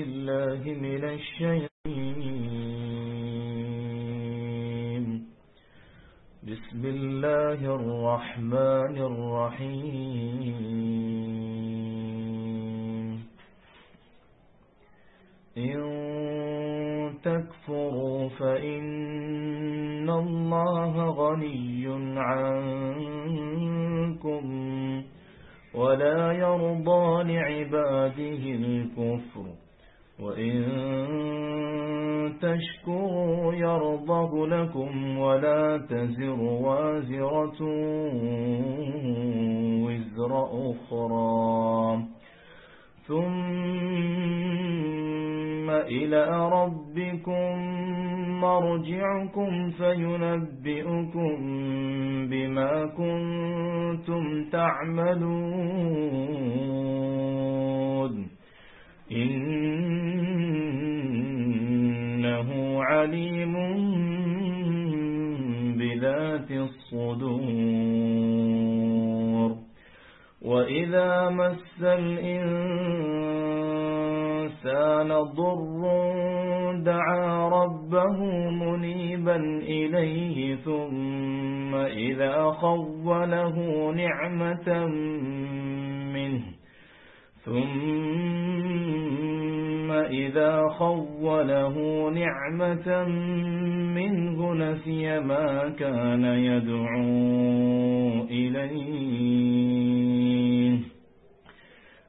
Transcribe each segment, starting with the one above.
الله من الشيطان. بسم الله الرحمن الرحيم. إن تكفروا فإن الله غني عنكم ولا يرضى لعباده الكفر. وإن تشكروا يرضه لكم ولا تزر وازرة وزر أخرى ثم إلى ربكم مرجعكم فينبئكم بما كنتم تعملون إنه عليم بذات الصدور. وإذا مس الإنسان ضر دعا ربه منيبا إليه ثم إذا خوله نعمة منه ثم إذا خوله نعمة منه نسي ما كان يدعو إليه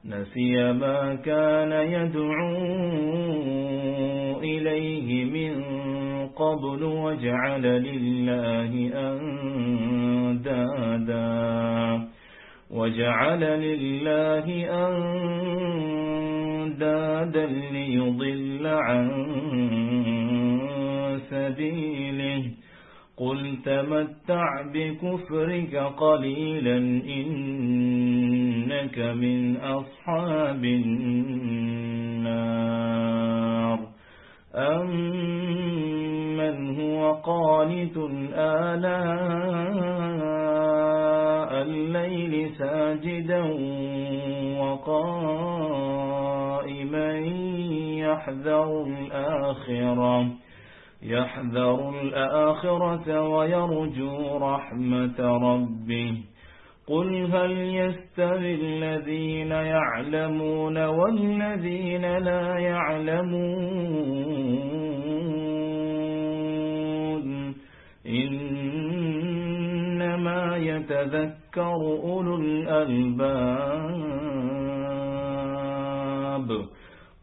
نسي ما كان يدعو إليه من قبل وجعل لله أندادا وجعل لله أندادا أندادا ليضل عن سبيله قل تمتع بكفرك قليلا إنك من أصحاب النار أمن هو قانت آلاء الليل ساجدا وقال وقائما يحذر الآخرة. يحذر الآخرة ويرجو رحمة ربه. قل هل يستوي الذين يعلمون والذين لا يعلمون؟ إنما يتذكر أولو الألباب.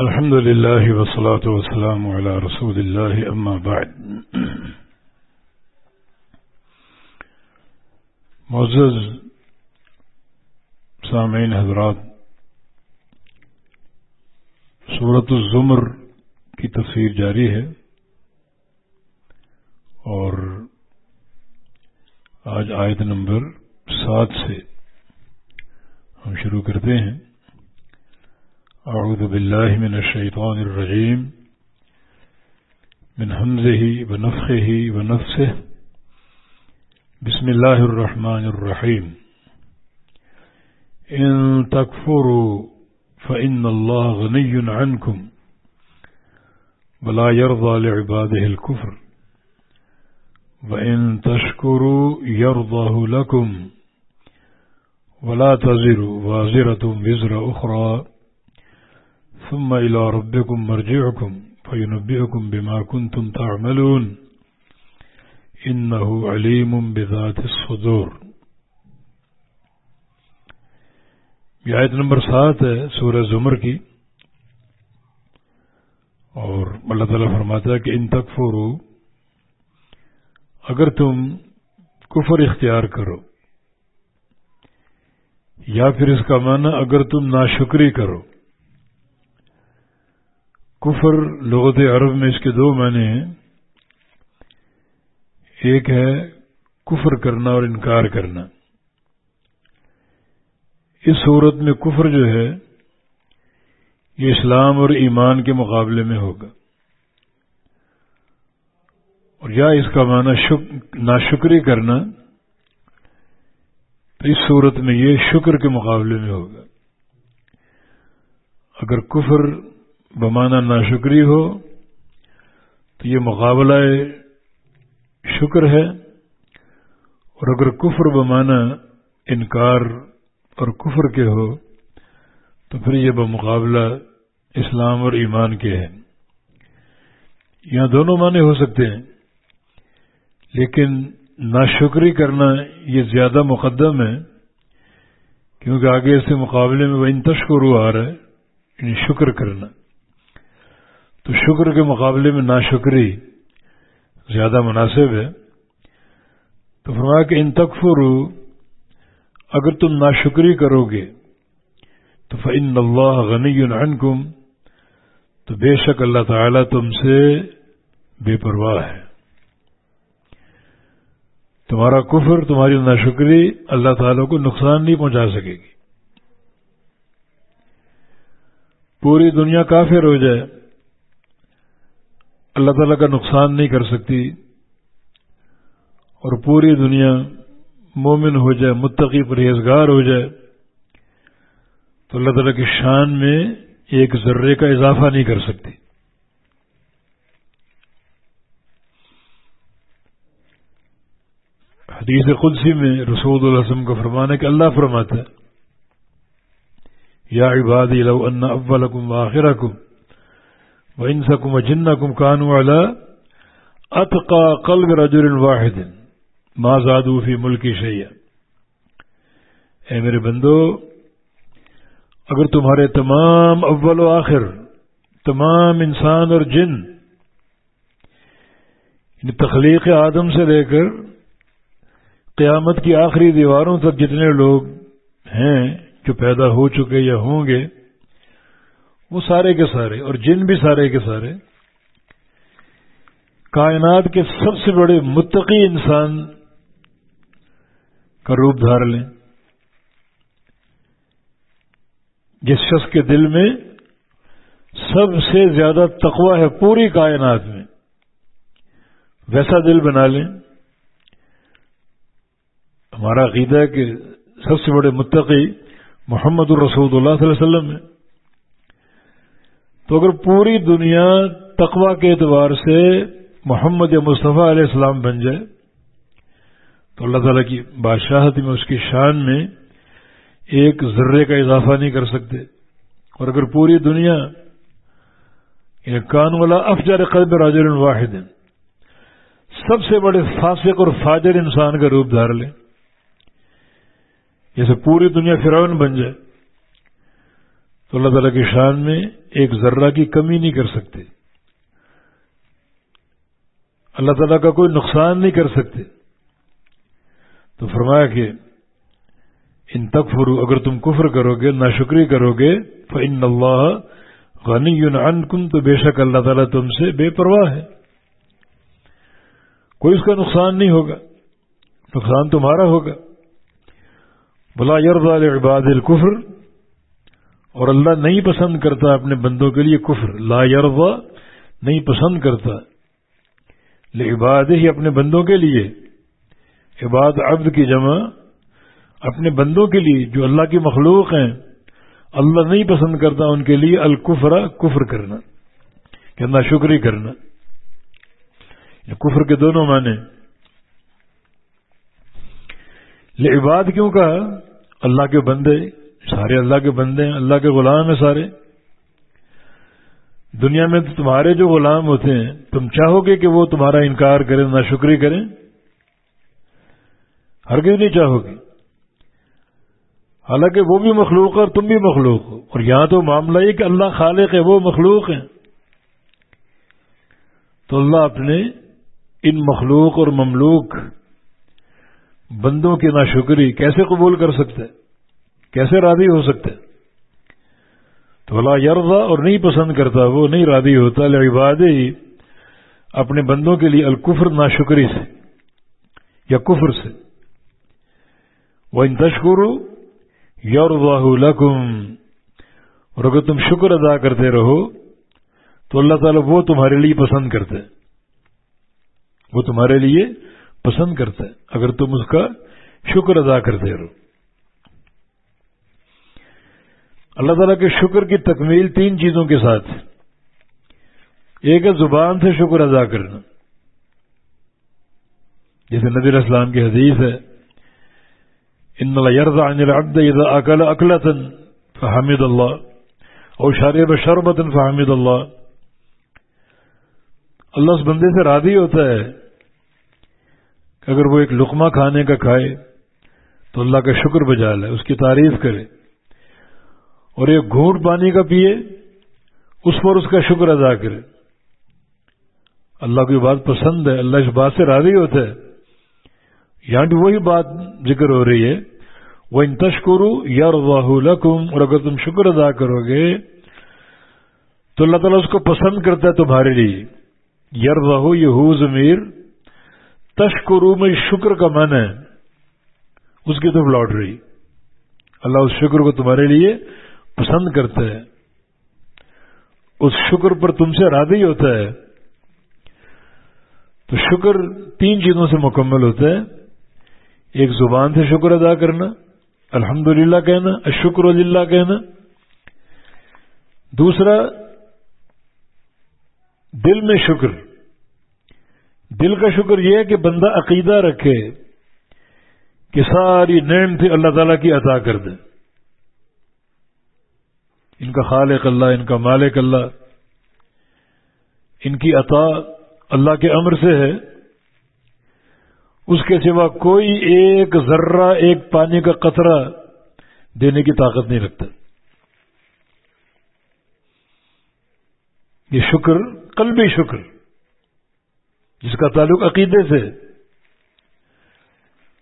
الحمد لله والصلاة والسلام على رسول الله، أما بعد. معزز سامعین حضرات صورت الزمر کی تفسیر جاری ہے اور آج آیت نمبر سات سے ہم شروع کرتے ہیں۔ أعوذ بالله من الشيطان الرجيم. من همزه ونفخه ونفسه. بسم الله الرحمن الرحيم. إن تكفروا فإن الله غني عنكم بلا يرضى لعباده الكفر. وإن تشكروا يرضاه لكم ولا تزر وازرة وزر أخرى. ثم إلى ربكم مرجعكم فينبئكم بما كنتم تعملون. إنه عليم بذات الصدور. یہ آیت نمبر سات ہے سورہ زمر کی. اور اللہ تعالیٰ فرماتا ہے کہ ان تک اگر تم کفر اختیار کرو، یا پھر اس کا معنی اگر تم ناشکری کرو کفر لغت عرب میں اس کے دو معنی ہیں۔ ایک ہے کفر کرنا اور انکار کرنا۔ اس صورت میں کفر جو ہے، یہ اسلام اور ایمان کے مقابلے میں ہوگا۔ اور یا اس کا معنی ناشکری کرنا، تو اس صورت میں یہ شکر کے مقابلے میں ہوگا۔ اگر کفر بمانا ناشکری ہو تو یہ مقابلہ شکر ہے اور اگر کفر بمانا انکار اور کفر کے ہو تو پھر یہ بمقابلہ اسلام اور ایمان کے ہیں۔ یہاں دونوں معنی ہو سکتے ہیں، لیکن ناشکری کرنا یہ زیادہ مقدم ہے، کیونکہ آگے اس مقابلے میں وہ ان تشکر آ رہا ہے یعنی شکر کرنا۔ تو شکر کے مقابلے میں ناشکری زیادہ مناسب ہے۔ تو فرمایا کہ ان تکفر اگر تم ناشکری کرو گے، تو فن اللہ غنی عنکم تو بے شک اللہ تعالی تم سے بے پرواہ ہے۔ تمہارا کفر، تمہاری ناشکری اللہ تعالی کو نقصان نہیں پہنچا سکے گی۔ پوری دنیا کافر ہو جائے۔ اللہ تعالیٰ کا نقصان نہیں کر سکتی اور پوری دنیا مومن ہو جائے، متقی پرہیزگار ہو جائے، تو اللہ تعالیٰ کی شان میں ایک ذرے کا اضافہ نہیں کر سکتی۔ حدیث قدسی میں رسول اللہ وسلم کا فرمانا کہ اللہ فرماتا ہے، یا عبادی لو ان اولکم واخرکم وانسکم وجنکم کانوا علی اتقا قلب رجل واحد ما زادو فی ملکی شیئا اے میرے بندو، اگر تمہارے تمام اول و آخر، تمام انسان اور جن تخلیق آدم سے لے کر قیامت کی آخری دیواروں تک جتنے لوگ ہیں جو پیدا ہو چکے یا ہوں گے وہ سارے کے سارے اور جن بھی سارے کے سارے کائنات کے سب سے بڑے متقی انسان کا روپ دھار لیں۔ جس شخص کے دل میں سب سے زیادہ تقوی ہے پوری کائنات میں، ویسا دل بنا لیں۔ ہمارا عقیدہ ہے کہ سب سے بڑے متقی محمد الرسود اللہ صلی اللہ علیہ وسلم ہے تو اگر پوری دنیا تقوا کے اعتبار سے محمد یا مصطفیٰ علیہ السلام بن جائے، تو اللہ تعالیٰ کی بادشاہت میں اس کی شان میں ایک ذرے کا اضافہ نہیں کر سکتے۔ اور اگر پوری دنیا یعنی کان والا افجار قلب راجر واحد، سب سے بڑے فاسق اور فاجر انسان کا روپ دھار لیں جیسے پوری دنیا فرعون بن جائے۔ تو اللہ تعالیٰ کی شان میں ایک ذرہ کی کمی نہیں کر سکتے۔ اللہ تعالیٰ کا کوئی نقصان نہیں کر سکتے۔ تو فرمایا کہ ان تک اگر تم کفر کرو گے، ناشکری کرو گے تو ان اللہ غنی عنکم تو بے شک اللہ تعالیٰ تم سے بے پرواہ ہے۔ کوئی اس کا نقصان نہیں ہوگا۔ نقصان تمہارا ہوگا۔ بلا یرضا عباد الکفر اور اللہ نہیں پسند کرتا اپنے بندوں کے لیے کفر، لا یرضا، نہیں پسند کرتا۔ عباد ہی اپنے بندوں کے لیے۔ عباد عبد کی جمع۔ اپنے بندوں کے لیے جو اللہ کی مخلوق ہیں۔ اللہ نہیں پسند کرتا ان کے لیے الکفرا کفر کرنا۔ کہ ناشکری کرنا۔ کفر کے دونوں معنی عباد کیوں کہا؟ اللہ کے بندے۔ سارے اللہ کے بندے ہیں، اللہ کے غلام ہیں سارے۔ دنیا میں تو تمہارے جو غلام ہوتے ہیں، تم چاہو گے کہ وہ تمہارا انکار کریں نہ شکری کریں؟ ہرگز نہیں چاہو گے۔ حالانکہ وہ بھی مخلوق ہے اور تم بھی مخلوق ہو۔ اور یہاں تو معاملہ یہ کہ اللہ خالق ہے، وہ مخلوق ہیں تو اللہ اپنے ان مخلوق اور مملوک بندوں کی ناشکری کیسے قبول کر سکتے کیسے راضی ہو سکتے؟ تو اللہ یرضا اور نہیں پسند کرتا، وہ نہیں راضی ہوتا لعباد ہی اپنے بندوں کے لیے الکفر ناشکری سے یا کفر سے۔ وہ ان تشکر یور لکم، اور اگر تم شکر ادا کرتے رہو، تو اللہ تعالیٰ وہ تمہارے لیے پسند کرتے وہ تمہارے لیے پسند کرتا ہے، اگر تم اس کا شکر ادا کرتے رہو۔ اللہ تعالیٰ کے شکر کی تکمیل تین چیزوں کے ساتھ۔ ایک ہے زبان سے شکر ادا کرنا۔ جیسے نبی اسلام کی حدیث ہے، ان عن العبد اذا اکل اکلتا فحمد اللہ اور ایک گھونٹ پانی کا پیے اس پر اس کا شکر ادا کرے۔ اللہ کی بات پسند ہے، اللہ اس بات سے راضی ہوتا ہے۔ یہاں بھی وہی بات ذکر ہو رہی ہے۔ وہ ان تشکرو یار واہ اور اگر تم شکر ادا کرو گے، تو اللہ تعالیٰ اس کو پسند کرتا ہے تمہارے لیے۔ یر واہ یہ ہو ضمیر۔ تشکرو میں شکر کا من ہے۔ اس کی طرف لوٹ رہی۔ اللہ اس شکر کو تمہارے لیے پسند کرتا ہے اس شکر پر تم سے راضی ہوتا ہے۔ تو شکر تین چیزوں سے مکمل ہوتا ہے۔ ایک زبان سے شکر ادا کرنا الحمد للہ کہنا شکر اللہ کہنا۔ دوسرا، دل میں شکر۔ دل کا شکر یہ ہے کہ بندہ عقیدہ رکھے کہ ساری نعمتیں اللہ تعالیٰ کی عطا کر دے۔ ان کا خالق اللہ، ان کا مالک اللہ، ان کی عطا اللہ کے امر سے ہے، اس کے سوا کوئی ایک ذرہ، ایک پانی کا قطرہ دینے کی طاقت نہیں رکھتا۔ یہ شکر قلبی شکر، جس کا تعلق عقیدے سے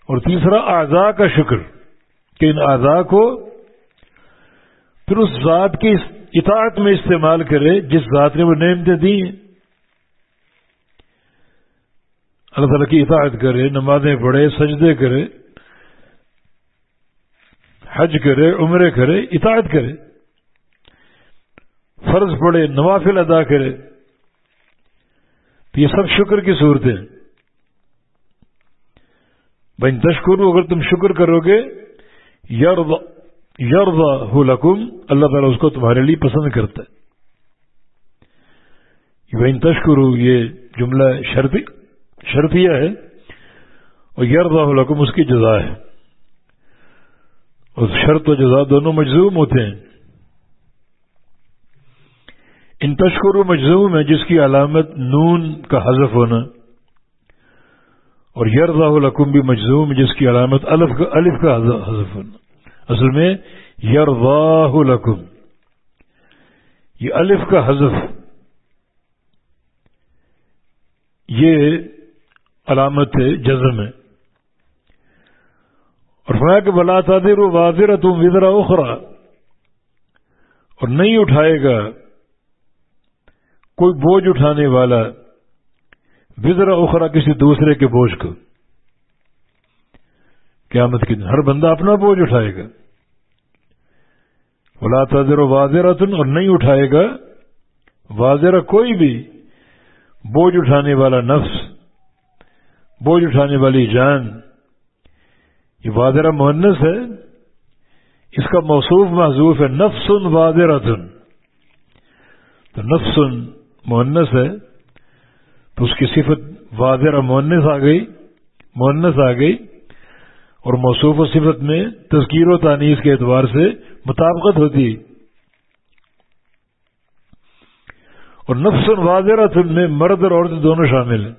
اور تیسرا، اعضاء کا شکر، کہ ان اعضاء کو پھر اس ذات کی اطاعت میں استعمال کرے جس ذات نے وہ نعمتیں دی ہیں۔ اللہ تعالیٰ کی اطاعت کرے، نمازیں پڑھے، سجدے کرے، حج کرے، عمرے کرے، اطاعت کرے۔ فرض پڑھے، نوافل ادا کرے۔ تو یہ سب شکر کی صورتیں بھائی تشکر اگر تم شکر کرو گے یرضا ہو لکم اللہ تعالیٰ اس کو تمہارے لیے پسند کرتا ہے۔ بہن تشکر یہ جملہ شرطی شرطیہ ہے، اور یرضا لکم اس کی جزا ہے۔ اور شرط و جزا دونوں مجزوم ہوتے ہیں۔ ان تشکر و مجزوم ہے جس کی علامت نون کا حذف ہونا۔ اور یرضا الحکم بھی مجزوم، جس کی علامت الف کا الف کا حذف ہونا۔ اصل میں یرواہ الحکم یہ الف کا حذف۔ یہ علامت جزم ہے۔ اور فرمایا کہ بلا تادر و واضح تم وزرا اخرا اور نہیں اٹھائے گا کوئی بوجھ اٹھانے والا وزرا اخرا کسی دوسرے کے بوجھ کو۔ قیامت کے دن ہر بندہ اپنا بوجھ اٹھائے گا۔ بلا تذر واضح اور نہیں اٹھائے گا۔ واضح کوئی بھی بوجھ اٹھانے والا نفس، بوجھ اٹھانے والی جان، یہ واضح مونس ہے۔ اس کا موصوف محضوف ہے نفسن واضح تو نفسن مونس ہے۔ تو اس کی صفت واضح مونس آ گئی مونس آ گئی۔ اور موصوف و صفت میں تذکیر و تانیس کے اعتبار سے مطابقت ہوتی۔ اور نفس واضح میں مرد اور عورت دونوں شامل ہیں۔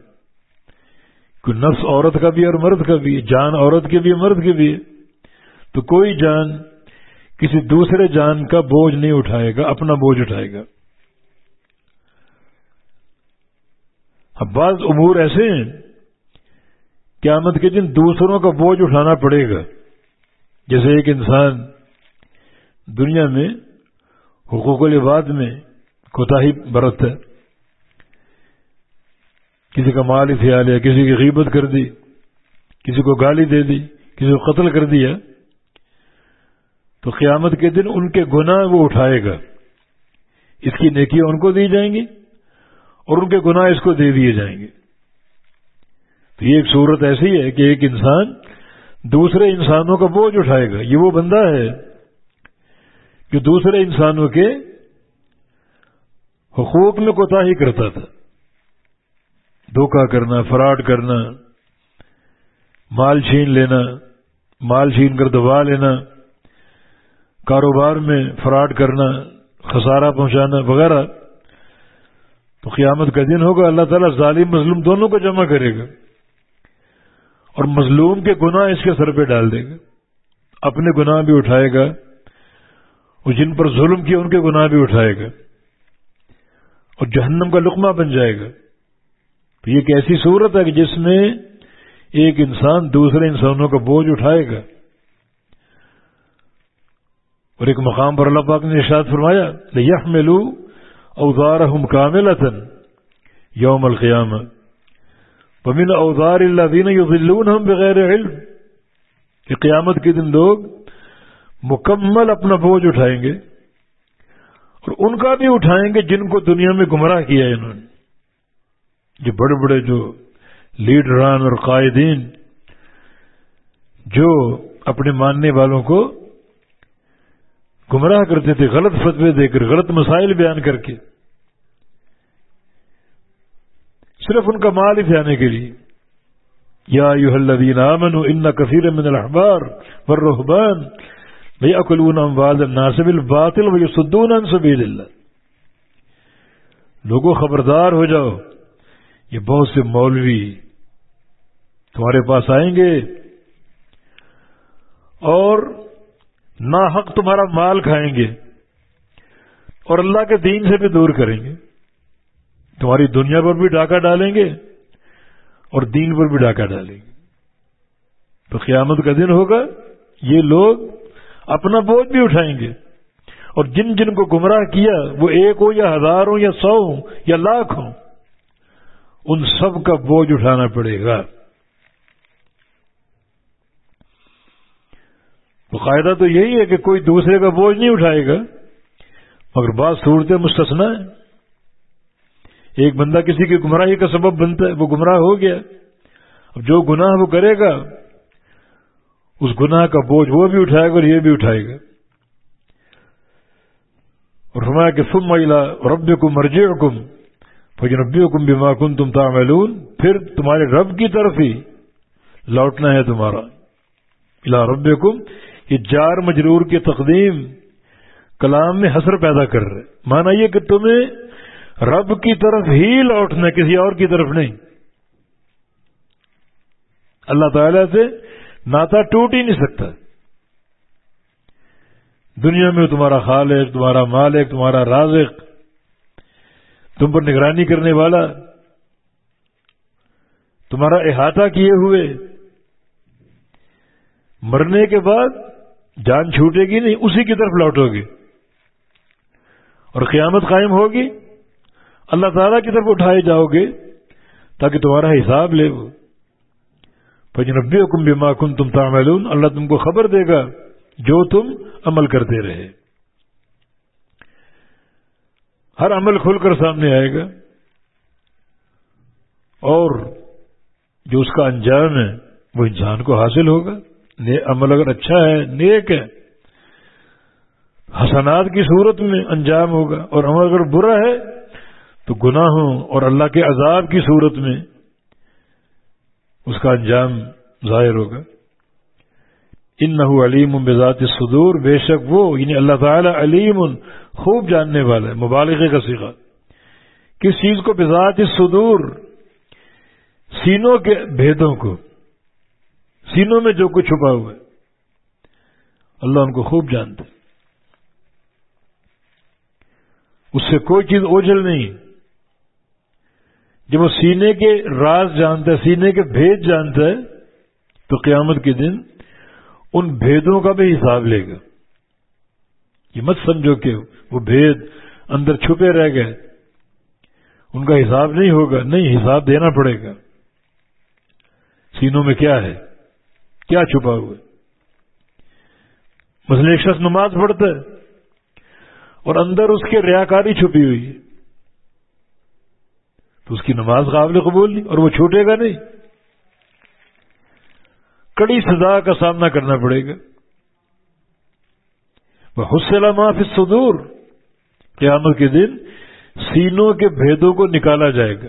کوئی نفس عورت کا بھی اور مرد کا بھی، جان عورت کے بھی مرد کے بھی۔ تو کوئی جان کسی دوسرے جان کا بوجھ نہیں اٹھائے گا، اپنا بوجھ اٹھائے گا۔ اب بعض امور ایسے ہیں قیامت کے دن دوسروں کا بوجھ اٹھانا پڑے گا۔ جیسے ایک انسان دنیا میں، حقوق العباد میں کوتا ہی برت ہے۔ کسی کا مال اتیا لیا، کسی کی غیبت کر دی، کسی کو گالی دے دی، کسی کو قتل کر دیا، تو قیامت کے دن ان کے گناہ وہ اٹھائے گا۔ اس کی نیکیاں ان کو دی جائیں گی اور ان کے گناہ اس کو دے دیے جائیں گے۔ تو یہ ایک صورت ایسی ہے کہ ایک انسان دوسرے انسانوں کا بوجھ اٹھائے گا۔ یہ وہ بندہ ہے جو دوسرے انسانوں کے حقوق میں کوتا ہی کرتا تھا۔ دھوکہ کرنا، فراڈ کرنا، مال چھین لینا، مال چھین کر دبا لینا، کاروبار میں فراڈ کرنا، خسارہ پہنچانا وغیرہ، تو قیامت کا دن ہوگا۔ اللہ تعالیٰ ظالم، مظلوم دونوں کو جمع کرے گا۔ اور مظلوم کے گناہ اس کے سر پہ ڈال دے گا اپنے گناہ بھی اٹھائے گا اور جن پر ظلم کیا ان کے گناہ بھی اٹھائے گا۔ اور جہنم کا لقمہ بن جائے گا۔ تو یہ ایک ایسی صورت ہے کہ جس میں ایک انسان دوسرے انسانوں کا بوجھ اٹھائے گا۔ اور ایک مقام پر اللہ پاک نے ارشاد فرمایا یخ ملو اوزار ہم کامل یوم القیام پمن اوزار اللہ دین یو ہم بغیر علم، کہ قیامت کے دن لوگ مکمل اپنا بوجھ اٹھائیں گے اور ان کا بھی اٹھائیں گے جن کو دنیا میں گمراہ کیا ہے انہوں نے۔ جو بڑے بڑے جو لیڈران اور قائدین، جو اپنے ماننے والوں کو گمراہ کرتے تھے، غلط فتوے دے کر، غلط مسائل بیان کر کے صرف ان کا مال ہی پھیانے کے لیے۔ یا یو الذین آمنوا ان کثیر من الاحبار والرهبان لیاکلون اموال الناس بالباطل ویصدون عن سبیل اللہ۔ لوگوں خبردار ہو جاؤ، یہ بہت سے مولوی تمہارے پاس آئیں گے اور نا حق تمہارا مال کھائیں گے اور اللہ کے دین سے بھی دور کریں گے۔ تمہاری دنیا پر بھی ڈاکہ ڈالیں گے اور دین پر بھی ڈاکہ ڈالیں گے۔ تو قیامت کا دن ہوگا، یہ لوگ اپنا بوجھ بھی اٹھائیں گے۔ اور جن جن کو گمراہ کیا، وہ ایک ہو یا ہزار ہو یا سو ہو یا لاکھ ہو ان سب کا بوجھ اٹھانا پڑے گا۔ تو قاعدہ تو یہی ہے کہ کوئی دوسرے کا بوجھ نہیں اٹھائے گا، مگر بعض صورتیں مستثنا ہے ایک بندہ کسی کی گمراہی کا سبب بنتا ہے، وہ گمراہ ہو گیا۔ اب جو گناہ وہ کرے گا، اس گناہ کا بوجھ وہ بھی اٹھائے گا اور یہ بھی اٹھائے گا۔ اور فرمایا کہ فم ملا رب کو مرجے حکم فجن ربی حکم بھی ماکن تم تعملون۔ پھر تمہارے رب کی طرف ہی لوٹنا ہے تمہارا۔ الا رب یہ جار مجرور کی تقدیم کلام میں حسر پیدا کر رہے۔ مانا یہ کہ تمہیں رب کی طرف ہی لوٹنا، کسی اور کی طرف نہیں۔ اللہ تعالی سے ناتا ٹوٹ ہی نہیں سکتا۔ دنیا میں تمہارا خالق، تمہارا مالک، تمہارا رازق، تم پر نگرانی کرنے والا، تمہارا احاطہ کیے ہوئے۔ مرنے کے بعد جان چھوٹے گی نہیں، اسی کی طرف لوٹو گے اور قیامت قائم ہوگی۔ اللہ تعالی کی طرف اٹھائے جاؤ گے تاکہ تمہارا حساب لے وہ۔ پجنبی حکم بھی ماکن تم تعملون۔ اللہ تم کو خبر دے گا جو تم عمل کرتے رہے۔ ہر عمل کھل کر سامنے آئے گا۔ اور جو اس کا انجام ہے، وہ انسان کو حاصل ہوگا۔ عمل اگر اچھا ہے، نیک ہے، حسنات کی صورت میں انجام ہوگا۔ اور عمل اگر برا ہے تو گناہوں اور اللہ کے عذاب کی صورت میں اس کا انجام ظاہر ہوگا۔ ان نہ علیم بذات صدور بے شک وہ یعنی اللہ تعالی علیم، خوب جاننے والا ہے مبالغے کا سیکھا کس چیز کو؟ بذات صدور سینوں کے بھیدوں کو۔ سینوں میں جو کچھ چھپا ہوا ہے۔ اللہ ان کو خوب جانتے اس سے کوئی چیز اوجھل نہیں۔ جب وہ سینے کے راز جانتا ہے، سینے کے بھید جانتا ہے، تو قیامت کے دن ان بھیدوں کا بھی حساب لے گا۔ یہ مت سمجھو کہ وہ بھید اندر چھپے رہ گئے۔ ان کا حساب نہیں ہوگا، نہیں، حساب دینا پڑے گا۔ سینوں میں کیا ہے؟ کیا چھپا ہوا ہے؟ مثلا ایک شخص نماز پڑھتا ہے اور اندر اس کے ریاکاری چھپی ہوئی ہے۔ تو اس کی نماز قابل قبول نہیں اور وہ چھوٹے گا نہیں۔ کڑی سزا کا سامنا کرنا پڑے گا۔ وہ حسلہ معاف صدور قیامت کے دن سینوں کے بھیدوں کو نکالا جائے گا۔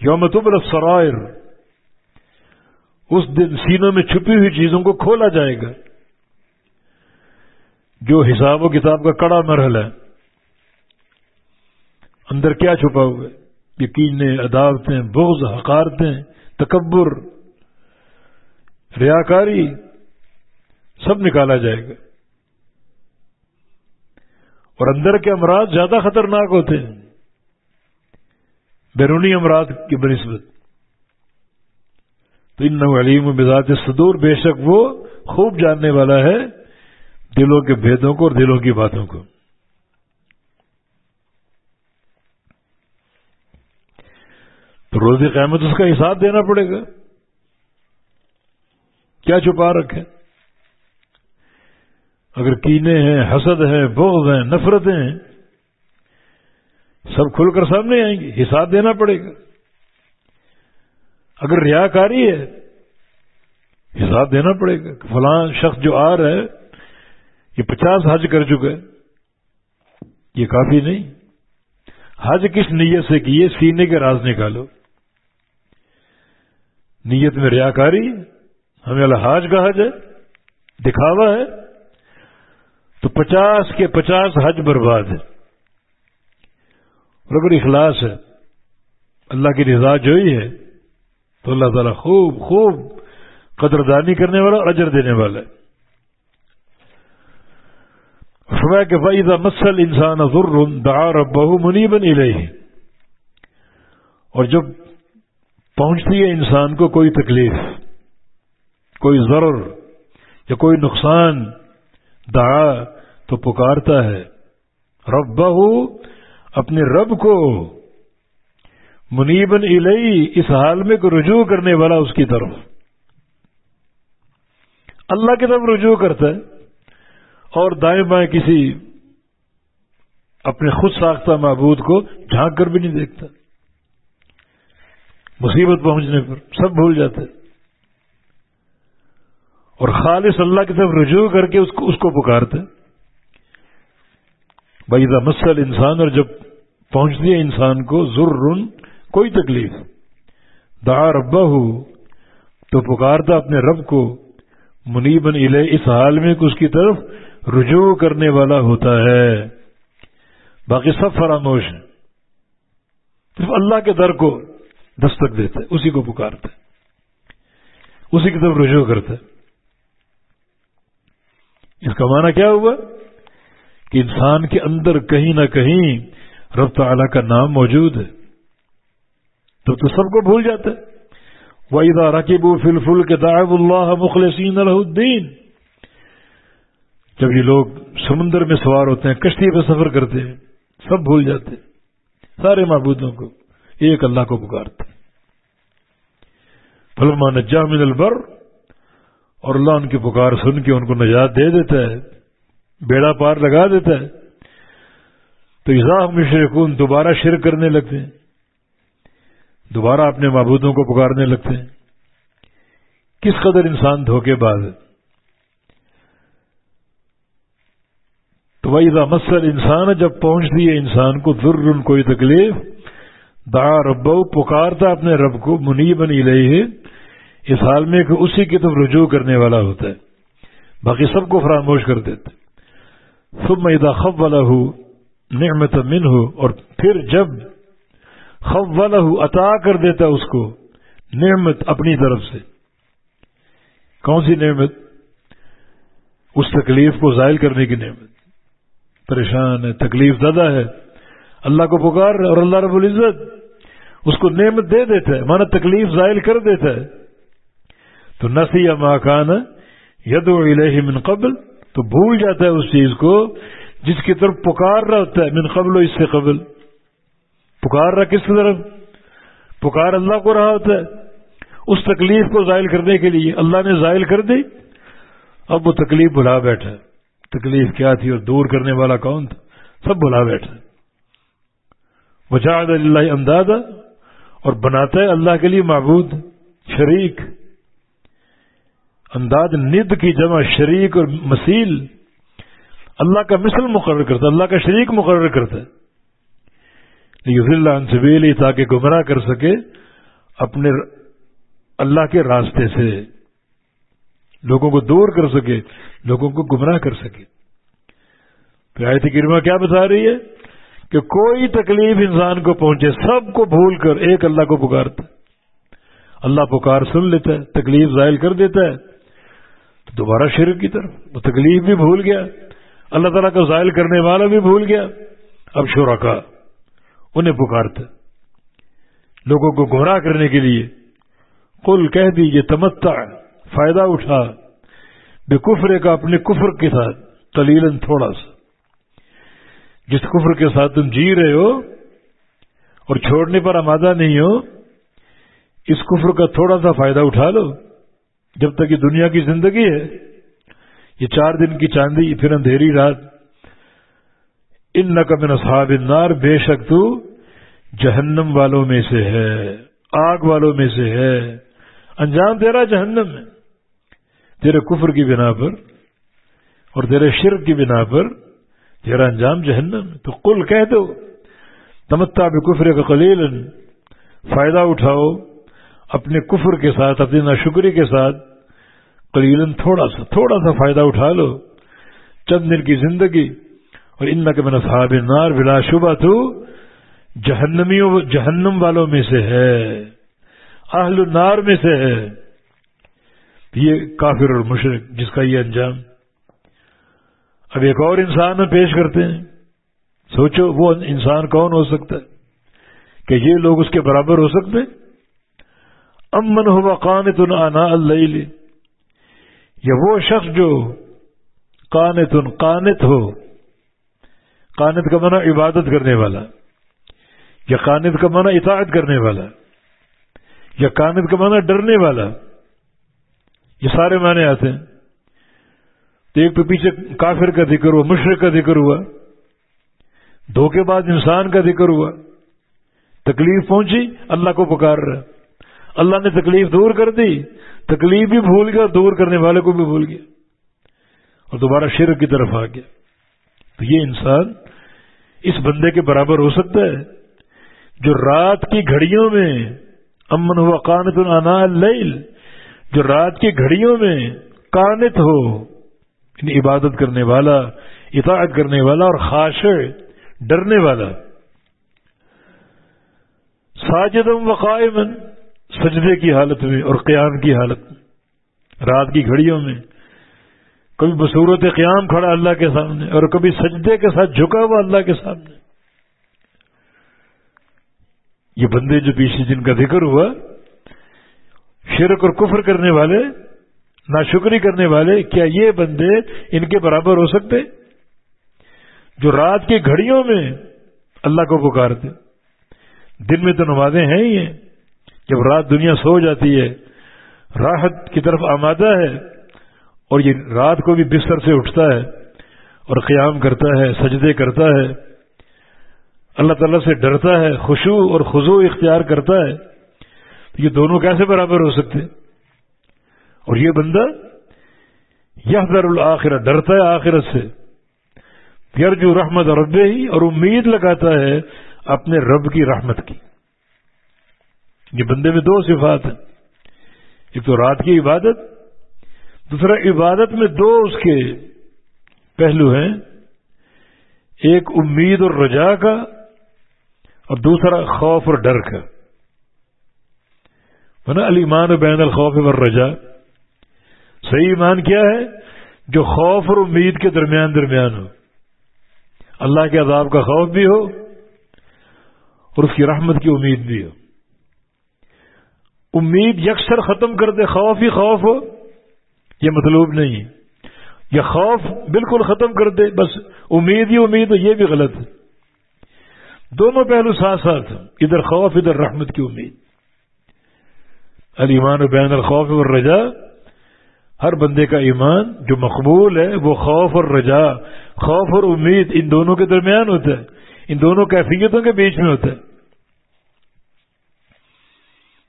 یوم تبر سرائر اس دن سینوں میں چھپی ہوئی چیزوں کو کھولا جائے گا۔ جو حساب و کتاب کا کڑا مرحلہ ہے۔ اندر کیا چھپا ہوا ہے؟ یقینیں عدالتیں بغض، حقارتیں، تکبر، ریاکاری، سب نکالا جائے گا۔ اور اندر کے امراض زیادہ خطرناک ہوتے ہیں۔ بیرونی امراض کی بنسبت۔ تو ان علیم و مزاج صدور بے شک وہ خوب جاننے والا ہے دلوں کے بھیدوں کو اور دلوں کی باتوں کو۔ تو روزی قیامت اس کا حساب دینا پڑے گا۔ کیا چھپا رکھے؟ اگر کینے ہیں، حسد ہیں، بغض ہیں، نفرتیں ہیں، سب کھل کر سامنے آئیں گے، حساب دینا پڑے گا۔ اگر ریاکاری ہے، حساب دینا پڑے گا فلاں شخص جو آ رہا ہے، یہ پچاس حج کر چکے یہ کافی نہیں۔ حج کس نیت سے کیے؟ سینے کے راز نکالو۔ نیت میں ریاکاری ہمیں الحاج کا حج ہے، دکھاوا ہے۔ تو پچاس کے پچاس حج برباد ہے۔ اور اگر اخلاص ہے، اللہ کی رضا جو ہی ہے، تو اللہ تعالیٰ خوب خوب قدردانی کرنے والا اور اجر دینے والا ہے۔ فرمایا کہ وَإِذَا مسل انسان ضُرٌ دعا ربه منیبا الیہ اور جب پہنچتی ہے انسان کو کوئی تکلیف، کوئی ضرر یا کوئی نقصان، دعا تو پکارتا ہے۔ رب اپنے رب کو۔ منیبن الئی اس حال میں کو رجوع کرنے والا اس کی طرف۔ اللہ کی طرف رجوع کرتا ہے اور دائیں بائیں کسی اپنے خود ساختہ معبود کو جھانک کر بھی نہیں دیکھتا۔ مصیبت پہنچنے پر سب بھول جاتے اور خالص اللہ کی طرف رجوع کر کے اس کو اس کو پکارتے بھائی مسل انسان اور جب پہنچتی ہے انسان کو ضرور کوئی تکلیف۔ دا ربا ہو تو پکارتا اپنے رب کو، منیبن الے اس حال میں کہ اس کی طرف رجوع کرنے والا ہوتا ہے۔ باقی سب فراموش ہیں۔ صرف اللہ کے در کو دستک دیتے اسی کو پکارتے اسی کی طرف رجوع کرتے اس کا معنی کیا ہوا؟ کہ انسان کے اندر کہیں نہ کہیں رب تعالی کا نام موجود ہے۔ تو تو سب کو بھول جاتے وَإِذَا رَكِبُوا فِي الْفُلْكِ دَعَوُوا اللَّهَ مُخْلِصِينَ لَهُ الدِّينَ۔ جب یہ لوگ سمندر میں سوار ہوتے ہیں، کشتی پہ سفر کرتے ہیں، سب بھول جاتے ہیں، سارے معبودوں کو۔ ایک اللہ کو پکارتے فلما نجا من البر، اور اللہ ان کی پکار سن کے ان کو نجات دے دیتا ہے، بیڑا پار لگا دیتا ہے۔ تو اضاف مشرقون دوبارہ شرک کرنے لگتے ہیں۔ دوبارہ اپنے معبودوں کو پکارنے لگتے ہیں۔ کس قدر انسان دھوکے باز ہے۔ تو وہی مسل انسان جب پہنچتی ہے انسان کو ضرور کوئی تکلیف دا رب پکارتا اپنے رب کو منی بنی ہے اس حال میں کہ اسی کی طرف رجوع کرنے والا ہوتا ہے۔ باقی سب کو فراموش کر دیتے ثم اذا خب والا نعمت من ہو اور پھر جب خب والا عطا کر دیتا اس کو، نعمت اپنی طرف سے۔ کون سی نعمت؟ اس تکلیف کو زائل کرنے کی نعمت۔ پریشان ہے، تکلیف زیادہ ہے۔ اللہ کو پکار رہا اور اللہ رب العزت اس کو نعمت دے دیتا ہے مانا تکلیف زائل کر دیتا ہے۔ تو نسی یا ماکان ید و من قبل، تو بھول جاتا ہے اس چیز کو جس کی طرف پکار رہا ہوتا ہے، من قبل و اس سے قبل۔ پکار رہا کس طرف؟ پکار اللہ کو رہا ہوتا ہے۔ اس تکلیف کو زائل کرنے کے لیے اللہ نے زائل کر دی۔ اب وہ تکلیف بھلا بیٹھا تکلیف کیا تھی اور دور کرنے والا کون تھا؟ سب بھلا بیٹھا وجاد اللہ اندازہ اور بناتا ہے اللہ کے لیے معبود شریک انداز ند کی جمع شریک اور مسیل اللہ کا مثل مقرر کرتا اللہ کا شریک مقرر کرتا ہے۔ اللہ سبیلی تاکہ گمراہ کر سکے اپنے اللہ کے راستے سے۔ لوگوں کو دور کر سکے، لوگوں کو گمراہ کر سکے۔ تو آیت کرما کیا بتا رہی ہے؟ کہ کوئی تکلیف انسان کو پہنچے، سب کو بھول کر ایک اللہ کو پکارتا اللہ پکار سن لیتا ہے، تکلیف ظاہر کر دیتا ہے۔ تو دوبارہ شرک کی طرف۔ وہ تکلیف بھی بھول گیا۔ اللہ تعالیٰ کا ظاہر کرنے والا بھی بھول گیا۔ اب شرکا انہیں پکارتا لوگوں کو گمراہ کرنے کے لیے کل کہہ دیجیے تمتا فائدہ اٹھا۔ بے کفرے کا اپنے کفر کے ساتھ کلیلن تھوڑا سا۔ جس کفر کے ساتھ تم جی رہے ہو اور چھوڑنے پر آمادہ نہیں ہو، اس کفر کا تھوڑا سا فائدہ اٹھا لو۔ جب تک یہ دنیا کی زندگی ہے، یہ چار دن کی چاندی، پھر اندھیری رات۔ ان نقم اصحاب النار، بے شک تو جہنم والوں میں سے ہے، آگ والوں میں سے ہے۔ انجام تیرا جہنم ہے۔ تیرے کفر کی بنا پر اور تیرے شرک کی بنا پر تیرا انجام جہنم تو کل کہہ دو تمتا بھی کفر کا قلیل فائدہ اٹھاؤ، اپنے کفر کے ساتھ، اپنی ناشکری کے ساتھ قلیل تھوڑا سا تھوڑا سا فائدہ اٹھا لو۔ چند دن کی زندگی، اور ان کے میں صحاب نار بلا شبہ تو جہنمیوں، جہنم والوں میں سے ہے، اہل نار میں سے ہے۔ یہ کافر اور مشرق جس کا یہ انجام؟ اب ایک اور انسان میں پیش کرتے ہیں۔ سوچو، وہ انسان کون ہو سکتا ہے؟ کہ یہ لوگ اس کے برابر ہو سکتے امن ہوا قانتن آنا اللہ یا وہ شخص جو قانتن قانت ہو، قانت کا منع عبادت کرنے والا، یا قانت کا منع اطاعت کرنے والا، یا قانت کا منع ڈرنے والا، یہ سارے معنی آتے ہیں۔ تو ایک تو پیچھے کافر کا ذکر ہوا، مشرق کا ذکر ہوا دو کے بعد انسان کا ذکر ہوا۔ تکلیف پہنچی، اللہ کو پکار رہا۔ اللہ نے تکلیف دور کر دی، تکلیف بھی بھول گیا، دور کرنے والے کو بھی بھول گیا۔ اور دوبارہ شرک کی طرف آ گیا۔ تو یہ انسان اس بندے کے برابر ہو سکتا ہے، جو رات کی گھڑیوں میں، امن ہوا کانت انا اللیل، جو رات کی گھڑیوں میں کانت ہو یعنی عبادت کرنے والا، اطاعت کرنے والا اور خاص ڈرنے والا۔ ساجدم وقائمن سجدے کی حالت میں اور قیام کی حالت میں۔ رات کی گھڑیوں میں۔ کبھی بصورت قیام کھڑا اللہ کے سامنے اور کبھی سجدے کے ساتھ جھکا ہوا اللہ کے سامنے۔ یہ بندے جو پیچھے جن کا ذکر ہوا، شرک اور کفر کرنے والے ناشکری کرنے والے، کیا یہ بندے ان کے برابر ہو سکتے؟ جو رات کی گھڑیوں میں اللہ کو پکارتے۔ دن میں تو نمازیں ہیں ہی ہیں۔ جب رات دنیا سو جاتی ہے، راحت کی طرف آمادہ ہے، اور یہ رات کو بھی بستر سے اٹھتا ہے، اور قیام کرتا ہے، سجدے کرتا ہے، اللہ تعالیٰ سے ڈرتا ہے خوشو اور خزو اختیار کرتا ہے یہ دونوں کیسے برابر ہو سکتے؟ اور یہ بندہ یہ در الآخرت ڈرتا ہے آخرت سے۔ پھر جو رحمت رب ہی اور امید لگاتا ہے اپنے رب کی رحمت کی۔ یہ بندے میں دو صفات ہیں۔ ایک تو رات کی عبادت، دوسرا عبادت میں دو اس کے پہلو ہیں۔ ایک امید اور رجا کا اور دوسرا خوف اور ڈر کا۔ نا المان بین الخوف اور رجا صحیح ایمان کیا ہے؟ جو خوف اور امید کے درمیان درمیان ہو۔ اللہ کے عذاب کا خوف بھی ہو اور اس کی رحمت کی امید بھی ہو۔ امید یکسر ختم کر دے، خوف ہی خوف ہو۔ یہ مطلوب نہیں یا خوف بالکل ختم کر دے، بس امید ہی امید ہو، یہ بھی غلط ہے۔ دونوں پہلو ساتھ ساتھ، ادھر خوف، ادھر رحمت کی امید۔ المان بین الخوف اور رجا ہر بندے کا ایمان جو مقبول ہے، وہ خوف اور رجا، خوف اور امید ان دونوں کے درمیان ہوتا ہے۔ ان دونوں کیفیتوں کے بیچ میں ہوتا ہے۔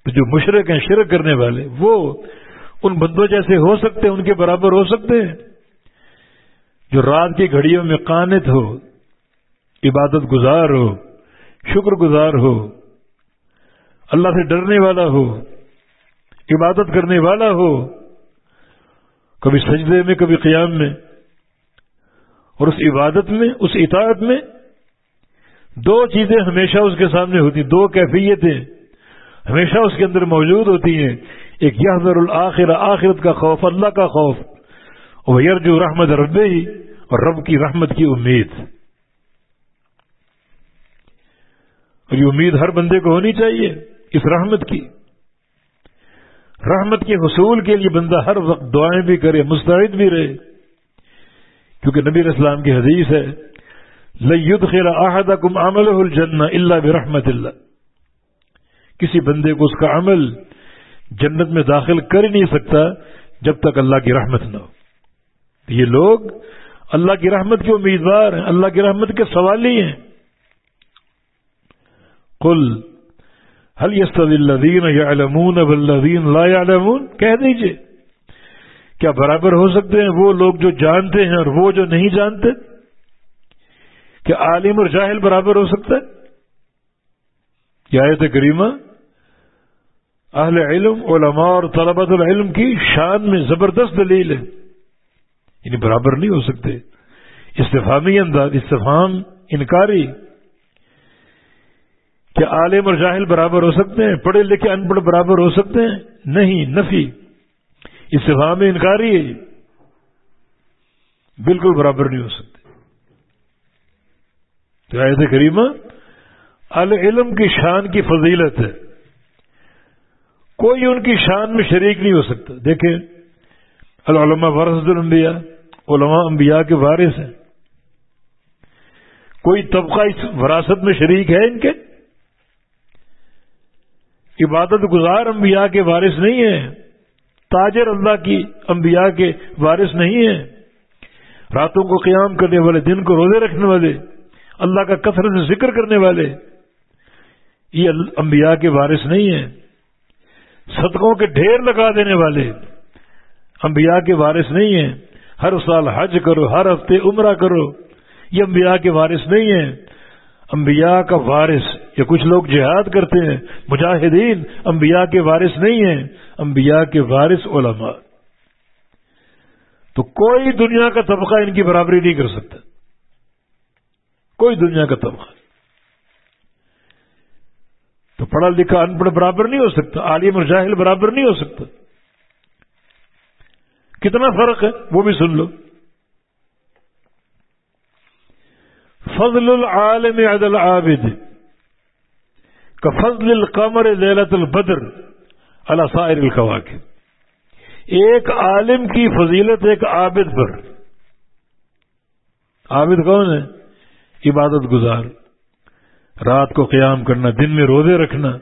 تو جو مشرق ہیں، شرک کرنے والے، وہ ان بندوں جیسے ہو سکتے ہیں، ان کے برابر ہو سکتے ہیں۔ جو رات کی گھڑیوں میں قانت ہو، عبادت گزار ہو، شکر گزار ہو، اللہ سے ڈرنے والا ہو، عبادت کرنے والا ہو کبھی سجدے میں، کبھی قیام میں۔ اور اس عبادت میں، اس اطاعت میں دو چیزیں ہمیشہ اس کے سامنے ہوتی، دو کیفیتیں ہمیشہ اس کے اندر موجود ہوتی ہیں۔ ایک یحضر الآخر آخرت کا خوف، اللہ کا خوف۔ اور یرجو رحمت رب ہی اور رب کی رحمت کی امید۔ اور یہ امید ہر بندے کو ہونی چاہیے، اس رحمت کی۔ رحمت کے حصول کے لیے بندہ ہر وقت دعائیں بھی کرے، مستعد بھی رہے۔ کیونکہ نبی اسلام کی حدیث ہے لید خیرا آحدہ کم عمل الجن اللہ برحمت اللہ کسی بندے کو اس کا عمل جنت میں داخل کر ہی نہیں سکتا جب تک اللہ کی رحمت نہ ہو۔ یہ لوگ اللہ کی رحمت کے امیدوار ہیں، اللہ کی رحمت کے سوالی ہیں۔ کل حل یستین یا علمون لا علمون کہہ دیجیے۔ کیا برابر ہو سکتے ہیں وہ لوگ جو جانتے ہیں اور وہ جو نہیں جانتے؟ کیا عالم اور جاہل برابر ہو سکتا ہے؟ کیا آیت کریمہ اہل علم، علماء اور طلبت العلم کی شان میں زبردست دلیل ہے۔ یعنی برابر نہیں ہو سکتے۔ استفامی انداز استفام انکاری۔ کیا عالم اور جاہل برابر ہو سکتے ہیں، پڑھے لکھے ان پڑھ برابر ہو سکتے ہیں۔ نہیں، نفی۔ استفام انکاری ہے جی۔ بالکل برابر نہیں ہو سکتے۔ تو آیت کریمہ، العلم کی شان کی فضیلت ہے۔ کوئی ان کی شان میں شریک نہیں ہو سکتا۔ دیکھیں، العلماء ورثت الانبیاء، علماء انبیاء کے وارث ہیں۔ کوئی طبقہ اس وراثت میں شریک ہے ان کے؟ عبادت گزار انبیاء کے وارث نہیں ہیں۔ تاجر اللہ کی انبیاء کے وارث نہیں ہیں۔ راتوں کو قیام کرنے والے، دن کو روزے رکھنے والے، اللہ کا کثرت سے ذکر کرنے والے، یہ انبیاء کے وارث نہیں ہیں۔ صدقوں کے ڈھیر لگا دینے والے انبیاء کے وارث نہیں ہیں۔ ہر سال حج کرو، ہر ہفتے عمرہ کرو، یہ انبیاء کے وارث نہیں ہیں۔ انبیاء کا وارث یا کچھ لوگ جہاد کرتے ہیں، مجاہدین، انبیاء کے وارث نہیں ہیں، انبیاء کے وارث علماء۔ تو کوئی دنیا کا طبقہ ان کی برابری نہیں کر سکتا۔ کوئی دنیا کا طبقہ۔ تو پڑھا لکھا ان پڑھ برابر نہیں ہو سکتا، عالم اور جاہل برابر نہیں ہو سکتا۔ کتنا فرق ہے؟ وہ بھی سن لو۔ فضل العالم عدل عابد کا فضل القمر لیلت البدر سائر القواقع ایک عالم کی فضیلت ایک عابد پر. عابد کون ہے؟ عبادت گزار. رات کو قیام کرنا، دن میں روزے رکھنا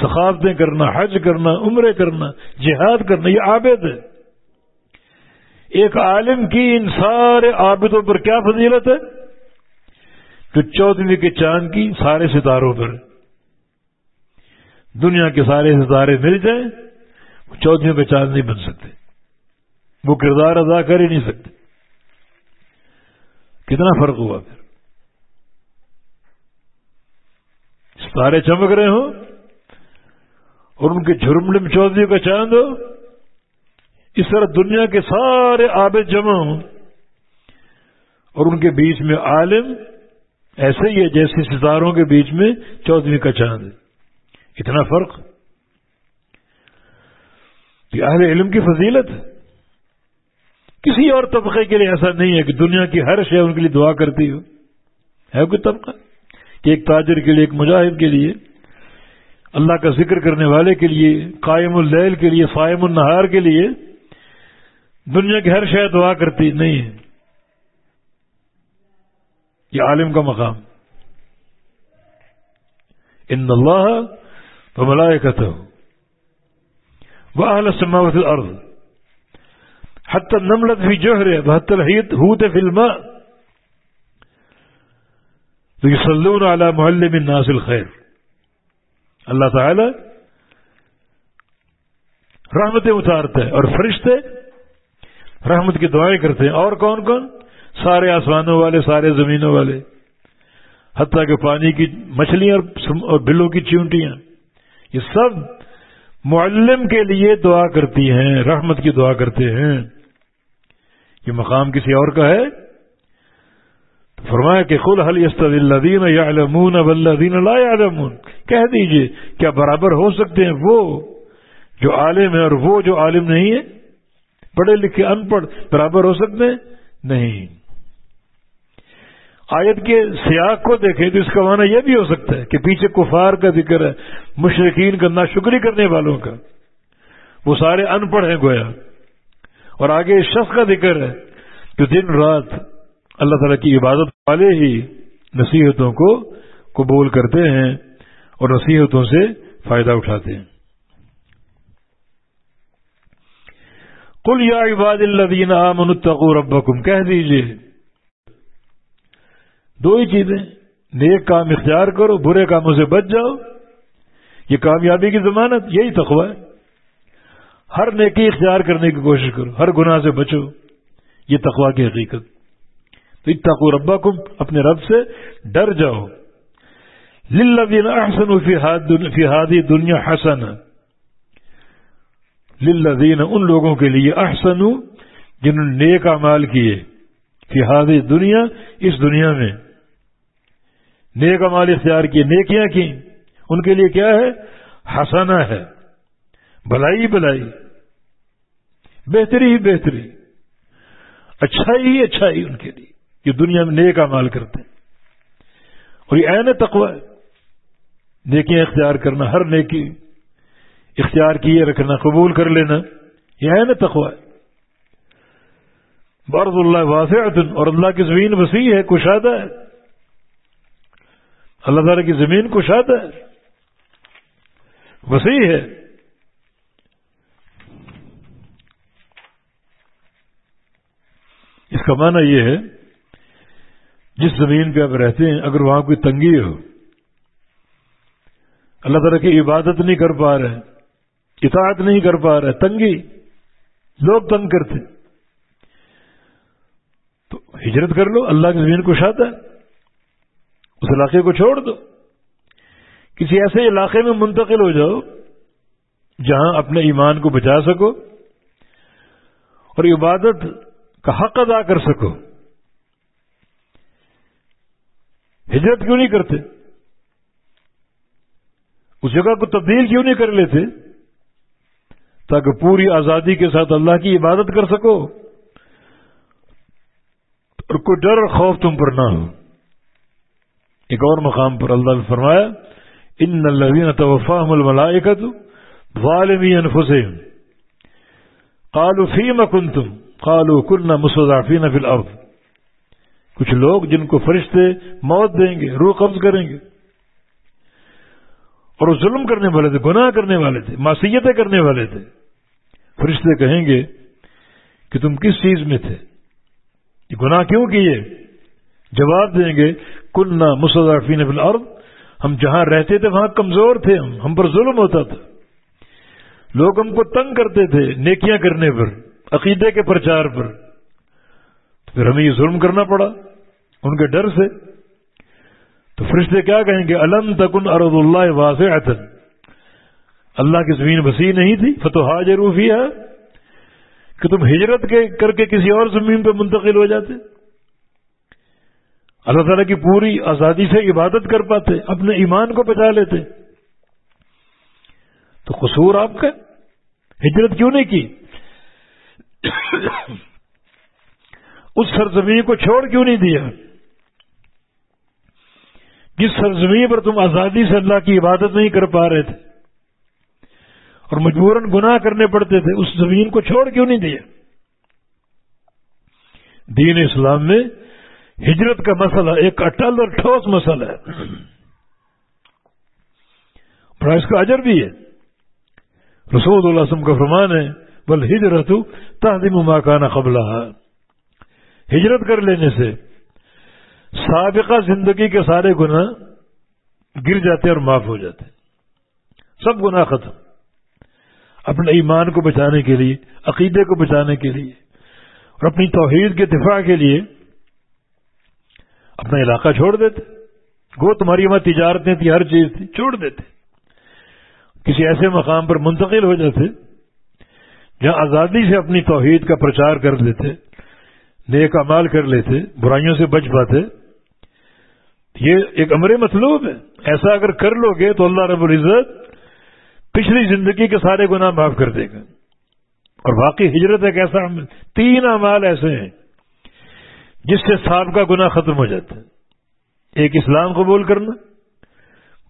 ثقافتیں کرنا، حج کرنا، عمرے کرنا، جہاد کرنا، یہ عابد ہے. ایک عالم کی ان سارے عابدوں پر کیا فضیلت ہے؟ جو چودویں کے چاند کی سارے ستاروں پر. دنیا کے سارے ستارے مل جائیں چودویں پہ چاند نہیں بن سکتے۔ وہ کردار ادا کر ہی نہیں سکتے۔ کتنا فرق ہوا پھر؟ ستارے چمک رہے ہوں، اور ان کے جھرملم چودھری کا چاند ہو، اس طرح دنیا کے سارے آب جمع ہوں۔ اور ان کے بیچ میں عالم، ایسے ہی ہے جیسے ستاروں کے بیچ میں چودہویں کا چاند ہے۔ اتنا فرق؟ یہ اہل علم کی فضیلت؟ کسی اور طبقے کے لیے ایسا نہیں ہے کہ دنیا کی ہر شے ان کے لیے دعا کرتی ہو۔ ہے کوئی طبقہ؟ کہ ایک تاجر کے لیے، ایک مجاہد کے لیے، اللہ کا ذکر کرنے والے کے لیے، قائم اللیل کے لیے فائم النہار کے لیے دنیا کی ہر شے دعا کرتی نہیں ہے۔ یہ عالم کا مقام۔ ان اللہ تو ملائے ہو وہ اہل سماوت الارض حتی النملت فی جوہر بحت الحیط ہوت فی الماء. تو یصلون علی محلم الناس الخیر اللہ تعالی رحمتیں اتارتے ہیں اور فرشتے رحمت کی دعائیں کرتے ہیں. اور کون کون؟ سارے آسمانوں والے، سارے زمینوں والے. حتیٰ کہ پانی کی مچھلیاں اور بلوں کی چونٹیاں. یہ سب معلم کے لیے دعا کرتی ہیں، رحمت کی دعا کرتے ہیں۔ یہ مقام کسی اور کا ہے؟ تو فرمایا کہ خل حل الدین یا علمون اب اللہ دین اللہ کہہ دیجیے، کیا برابر ہو سکتے ہیں وہ جو عالم ہے اور وہ جو عالم نہیں ہے پڑھے لکھے ان پڑھ برابر ہو سکتے ہیں؟ نہیں۔ آیت کے سیاق کو دیکھیں تو اس کا معنی یہ بھی ہو سکتا ہے کہ پیچھے کفار کا ذکر ہے مشرقین کا ناشکری کرنے والوں کا۔ وہ سارے ان پڑھ ہیں گویا۔ اور آگے اس شخص کا ذکر ہے جو دن رات اللہ تعالیٰ کی عبادت والے ہی نصیحتوں کو قبول کرتے ہیں اور نصیحتوں سے فائدہ اٹھاتے ہیں۔ کل یا عباد اللہ آمن اتقوا ربکم، کہہ دیجیے دو ہی چیزیں۔ نیک کام اختیار کرو، برے کاموں سے بچ جاؤ۔ یہ کامیابی کی ضمانت، یہی تخوا ہے ہر نیکی اختیار کرنے کی کوشش کرو، ہر گناہ سے بچو۔ یہ تخوا کی حقیقت۔ تو اتقوا ربکم، اپنے رب سے ڈر جاؤ۔ للذین احسنوا فی ہادی دنیا حسن للذین، ان لوگوں کے لیے احسنوا، جنہوں نے نیک اعمال کیے۔ فی ہادی دنیا، اس دنیا میں۔ نیک امال اختیار کیے نیکیاں کی۔ ان کے لیے کیا ہے؟ ہسانا ہے۔ بلائی بلائی۔ بہتری ہی بہتری۔ اچھائی ہی اچھائی ان کے لیے یہ دنیا میں نیک امال کرتے ہیں۔ اور یہ این تقوی نیکیاں اختیار کرنا، ہر نیکی اختیار کیے رکھنا، قبول کر لینا، یہ این تقوی برض اللہ واضح اور اللہ کی زمین وسیع ہے، کشادہ ہے۔ اللہ تعالیٰ کی زمین کشاد ہے۔ وسیع ہے۔ اس کا معنی یہ ہے، جس زمین پہ آپ رہتے ہیں، اگر وہاں کوئی تنگی ہو، اللہ تعالیٰ کی عبادت نہیں کر پا رہے، اطاعت نہیں کر پا رہے، تنگی، لوگ تنگ کرتے۔ تو ہجرت کر لو، اللہ کی زمین کشاد ہے۔ اس علاقے کو چھوڑ دو۔ کسی ایسے علاقے میں منتقل ہو جاؤ جہاں اپنے ایمان کو بچا سکو اور عبادت کا حق ادا کر سکو۔ ہجرت کیوں نہیں کرتے؟ اس جگہ کو تبدیل کیوں نہیں کر لیتے؟ تاکہ پوری آزادی کے ساتھ اللہ کی عبادت کر سکو۔ اور کوئی ڈر اور خوف تم پر نہ ہو۔ ایک اور مقام پر اللہ نے فرمایا، ان الذين توفاهم الملائكه ظالمي انفسهم قالوا فيما كنتم قالوا كنا مستضعفين في الارض. کچھ لوگ جن کو فرشتے موت دیں گے، روح قبض کریں گے۔ اور وہ ظلم کرنے والے تھے، گناہ کرنے والے تھے، معصیتیں کرنے والے تھے۔ فرشتے کہیں گے کہ تم کس چیز میں تھے؟ یہ گناہ کیوں کیے؟ جواب دیں گے کنہ مسدافین الارض ہم جہاں رہتے تھے وہاں کمزور تھے ہم ہم پر ظلم ہوتا تھا۔ لوگ ہم کو تنگ کرتے تھے، نیکیاں کرنے پر، عقیدے کے پرچار پر۔ پھر ہمیں یہ ظلم کرنا پڑا، ان کے ڈر سے۔ تو فرشتے کیا کہیں گے؟ الم تکن ارد اللہ واضح اللہ کی زمین وسیع نہیں تھی فتح روفی ہے کہ تم ہجرت کے کر کے کسی اور زمین پہ منتقل ہو جاتے۔ اللہ تعالیٰ کی پوری آزادی سے عبادت کر پاتے، اپنے ایمان کو بچا لیتے۔ تو قصور آپ کا؟ ہجرت کیوں نہیں کی؟ اس سرزمین کو چھوڑ کیوں نہیں دیا؟ جس سرزمین پر تم آزادی سے اللہ کی عبادت نہیں کر پا رہے تھے اور مجبوراً گناہ کرنے پڑتے تھے، اس زمین کو چھوڑ کیوں نہیں دیا؟ دین اسلام میں ہجرت کا مسئلہ ایک اٹل اور ٹھوس مسئلہ ہے۔ بڑا اس کا اجر بھی ہے۔ رسول اللہ وسلم کا فرمان ہے، بل ہجرت تحدیم ماکانہ قبلہ ہجرت کر لینے سے سابقہ زندگی کے سارے گناہ گر جاتے اور معاف ہو جاتے۔ سب گناہ ختم۔ اپنے ایمان کو بچانے کے لیے، عقیدے کو بچانے کے لیے اور اپنی توحید کے دفاع کے لیے اپنا علاقہ چھوڑ دیتے۔ گو تمہاری وہاں تجارتیں تھی، ہر چیز تھی، چھوڑ دیتے۔ کسی ایسے مقام پر منتقل ہو جاتے جہاں آزادی سے اپنی توحید کا پرچار کر دیتے نیک امال کر لیتے، برائیوں سے بچ پاتے۔ یہ ایک امر مطلوب ہے۔ ایسا اگر کر لو گے تو اللہ رب العزت پچھلی زندگی کے سارے گناہ معاف کر دے گا۔ اور باقی ہجرت ایک ایسا تین امال ایسے ہیں۔ جس سے سال کا گناہ ختم ہو جاتا ہے۔ ایک اسلام قبول کرنا،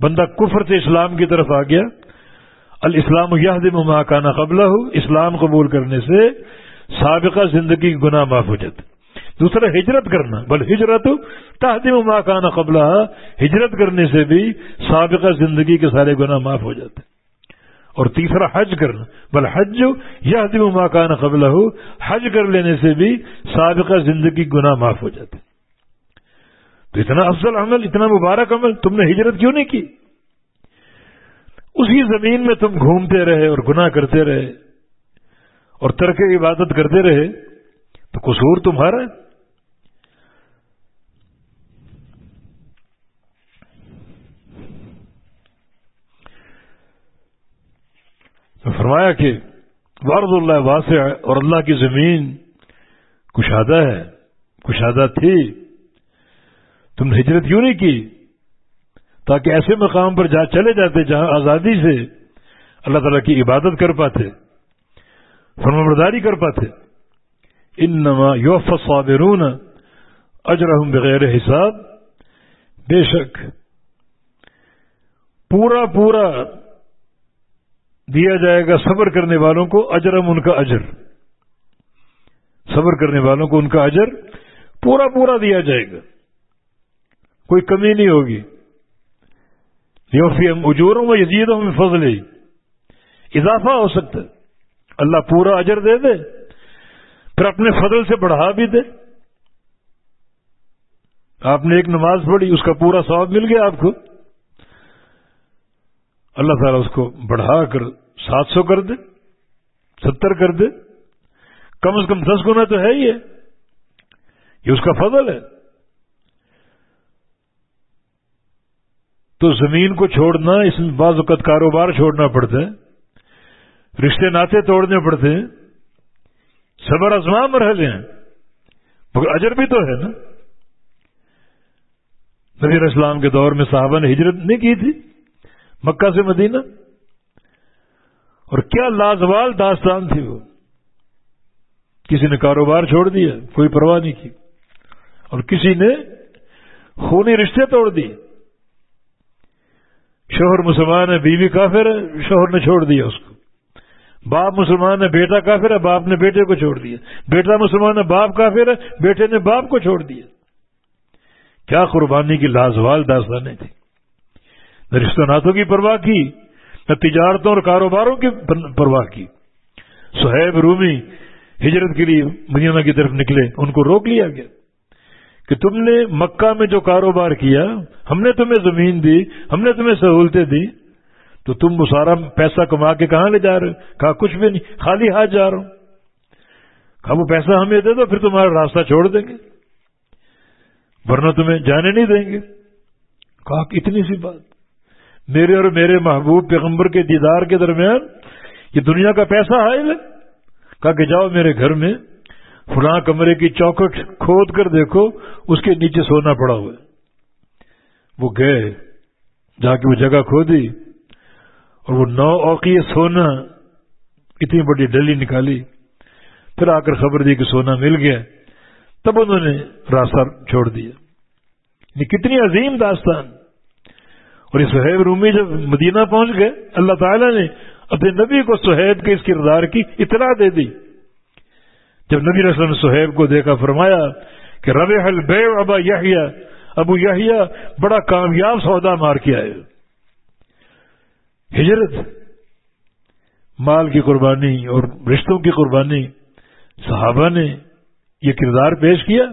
بندہ کفر سے اسلام کی طرف آ گیا۔ الاسلام یادم ماکانہ قبلہ ہو اسلام قبول کرنے سے سابقہ زندگی گناہ معاف ہو جاتا دوسرا، ہجرت کرنا۔ بل ہجرت تحدم ماکانہ قبلہ۔ ہجرت کرنے سے بھی سابقہ زندگی کے سارے گناہ معاف ہو جاتے۔ اور تیسرا حج کرنا۔ بل حج یا دم ماکان قبل ہو حج کر لینے سے بھی سابقہ زندگی گناہ معاف ہو جاتے۔ تو اتنا افضل عمل، اتنا مبارک عمل تم نے ہجرت کیوں نہیں کی؟ اسی زمین میں تم گھومتے رہے اور گناہ کرتے رہے اور ترک عبادت کرتے رہے، تو قصور تمہارا ہے؟ فرمایا کہ وارد اللہ واسع اور اللہ کی زمین کشادہ ہے، کشادہ تھی۔ تم نے ہجرت کیوں نہیں کی؟ تاکہ ایسے مقام پر جہاں چلے جاتے جہاں آزادی سے اللہ تعالیٰ کی عبادت کر پاتے فرم برداری کر پاتے۔ ان نما یوف صابرون اجرحم بغیر حساب۔ بے شک پورا پورا دیا جائے گا صبر کرنے والوں کو اجرم ان کا اجر۔ صبر کرنے والوں کو ان کا اجر پورا پورا دیا جائے گا۔ کوئی کمی نہیں ہوگی۔ یوفی ہم اجوروں میں یزیدوں میں فضل اضافہ ہو سکتا ہے۔ اللہ پورا اجر دے دے، پھر اپنے فضل سے بڑھا بھی دے۔ آپ نے ایک نماز پڑھی، اس کا پورا ثواب مل گیا آپ کو۔ اللہ تعالیٰ اس کو بڑھا کر سات سو کر دے، ستر کر دے۔ کم از کم دس گنا تو ہے ہی ہے۔ یہ اس کا فضل ہے۔ تو زمین کو چھوڑنا، اس میں بعض اوقات کاروبار چھوڑنا پڑتا ہے۔ رشتے ناطے توڑنے پڑتے ہیں۔ صبر ازما مرحلے ہیں۔ مگر اجر بھی تو ہے نا۔ نبی اسلام کے دور میں صحابہ نے ہجرت نہیں کی تھی۔ مکہ سے مدینہ؟ اور کیا لازوال داستان تھی وہ؟ کسی نے کاروبار چھوڑ دیا، کوئی پرواہ نہیں کی۔ اور کسی نے خونی رشتے توڑ دیے۔ شوہر مسلمان ہے، بیوی کافر ہے، شوہر نے چھوڑ دیا اس کو۔ باپ مسلمان ہے، بیٹا کافر ہے، باپ نے بیٹے کو چھوڑ دیا۔ بیٹا مسلمان ہے، باپ کافر ہے، بیٹے نے باپ کو چھوڑ دیا۔ کیا قربانی کی لازوال داستانیں تھی نہ رشتہ ناتوں کی پرواہ کی، نہ تجارتوں اور کاروباروں کی پرواہ کی۔ سہیب رومی ہجرت کے لیے مدینہ کی طرف نکلے، ان کو روک لیا گیا کہ تم نے مکہ میں جو کاروبار کیا، ہم نے تمہیں زمین دی، ہم نے تمہیں سہولتیں دی، تو تم وہ سارا پیسہ کما کے کہاں لے جا رہے ہو؟ کہا، کچھ بھی نہیں، خالی ہاتھ جا رہا ہوں۔ کہا، وہ پیسہ ہمیں دے دو، پھر تمہارا راستہ چھوڑ دیں گے۔ ورنہ تمہیں جانے نہیں دیں گے۔ کہا، اتنی سی بات۔ میرے اور میرے محبوب پیغمبر کے دیدار کے درمیان یہ دنیا کا پیسہ حائل ہے کہا کہ جاؤ میرے گھر میں، فلاں کمرے کی چوکٹ کھود کر دیکھو، اس کے نیچے سونا پڑا ہوا ہے۔ وہ گئے جا کے وہ جگہ کھودی، اور وہ نو اوقی سونا اتنی بڑی ڈلی نکالی۔ پھر آ کر خبر دی کہ سونا مل گیا۔ تب انہوں نے راستہ چھوڑ دیا۔ یہ کتنی عظیم داستان۔ اور یہ سہیب رومی جب مدینہ پہنچ گئے، اللہ تعالیٰ نے اپنے نبی کو سہیب کے اس کردار کی اطلاع دے دی۔ جب نبی رسلم نے سہیب کو دیکھا، فرمایا کہ رب حل بے ابا یحییٰ ابو یحییٰ بڑا کامیاب سودا مار کے آئے۔ ہجرت، مال کی قربانی اور رشتوں کی قربانی، صحابہ نے یہ کردار پیش کیا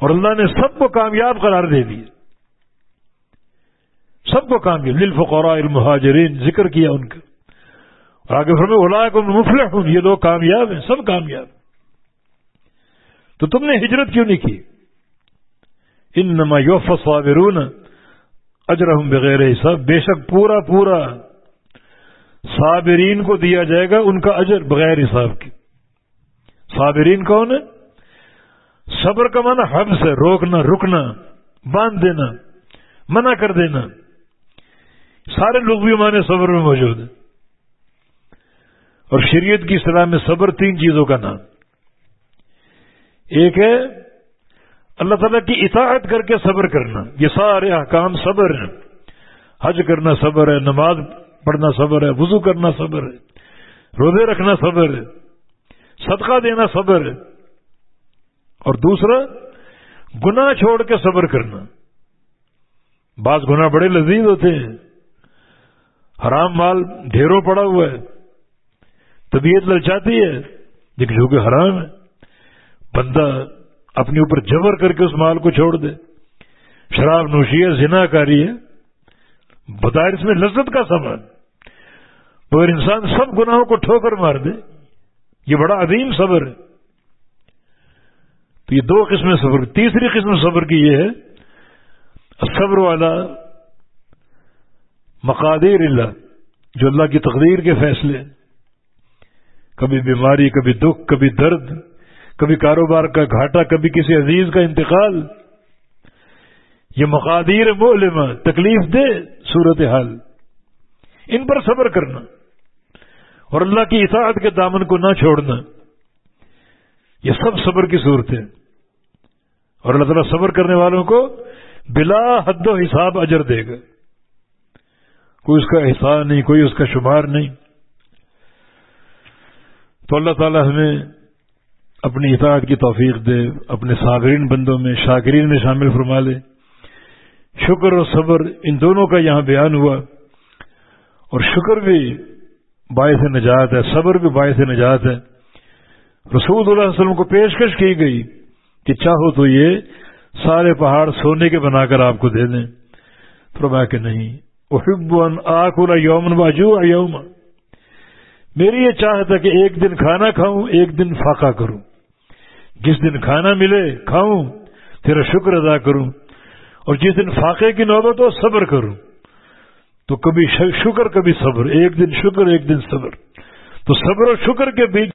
اور اللہ نے سب کو کامیاب قرار دے دیا سب کو کامیاب للفقراء المہاجرین، ذکر کیا ان کا۔ اور آگے فرمے مفلح ہوں یہ لوگ کامیاب ہیں، سب کامیاب۔ تو تم نے ہجرت کیوں نہیں کی؟ ان نما یوف صابرون اجرحم بغیر حساب۔ بے شک پورا پورا صابرین کو دیا جائے گا ان کا اجر بغیر حساب کی صابرین کون ہے صبر کا مانا حب سے روکنا، رکنا، باندھ دینا، منع کر دینا۔ سارے لوگ بھی ہمارے صبر میں موجود ہیں۔ اور شریعت کی اصطلاح میں صبر تین چیزوں کا نام۔ ایک ہے اللہ تعالیٰ کی اطاعت کر کے صبر کرنا۔ یہ سارے احکام صبر ہیں۔ حج کرنا صبر ہے، نماز پڑھنا صبر ہے، وضو کرنا صبر ہے، روزے رکھنا صبر ہے، صدقہ دینا صبر ہے۔ اور دوسرا، گناہ چھوڑ کے صبر کرنا۔ بعض گناہ بڑے لذیذ ہوتے ہیں۔ حرام مال ڈھیروں پڑا ہوا ہے۔ طبیعت للچاتی ہے، لیکن جو کہ حرام ہے۔ بندہ اپنے اوپر جبر کر کے اس مال کو چھوڑ دے۔ شراب نوشی ہے، زنا کاری ہے۔ بظاہر اس میں لذت کا سامان۔ مگر انسان سب گناہوں کو ٹھوکر مار دے۔ یہ بڑا عظیم صبر ہے۔ تو یہ دو قسم صبر، تیسری قسم صبر کی یہ ہے، صبر والا مقادیر اللہ، جو اللہ کی تقدیر کے فیصلے۔ کبھی بیماری، کبھی دکھ، کبھی درد، کبھی کاروبار کا گھاٹا، کبھی کسی عزیز کا انتقال۔ یہ مقادیر مولما تکلیف دے صورت حال ان پر صبر کرنا اور اللہ کی اطاعت کے دامن کو نہ چھوڑنا، یہ سب صبر کی صورت ہے۔ اور اللہ تعالیٰ صبر کرنے والوں کو بلا حد و حساب اجر دے گا۔ کوئی اس کا احسان نہیں، کوئی اس کا شمار نہیں۔ تو اللہ تعالیٰ ہمیں اپنی اطاعت کی توفیق دے، اپنے صابرین بندوں میں، شاکرین میں شامل فرما لے۔ شکر اور صبر ان دونوں کا یہاں بیان ہوا۔ اور شکر بھی باعث نجات ہے، صبر بھی باعث نجات ہے۔ رسول اللہ علیہ وسلم کو پیشکش کی گئی کہ چاہو تو یہ سارے پہاڑ سونے کے بنا کر آپ کو دے دیں۔ فرمایا کہ نہیں احب ان آخلا یومن باجو یوم میری یہ چاہت ہے کہ ایک دن کھانا کھاؤں، ایک دن فاقہ کروں۔ جس دن کھانا ملے، کھاؤں، تیرا شکر ادا کروں۔ اور جس دن فاقے کی نوبت ہو، صبر کروں۔ تو کبھی شکر، کبھی صبر۔ ایک دن شکر، ایک دن صبر۔ تو صبر اور شکر کے بیچ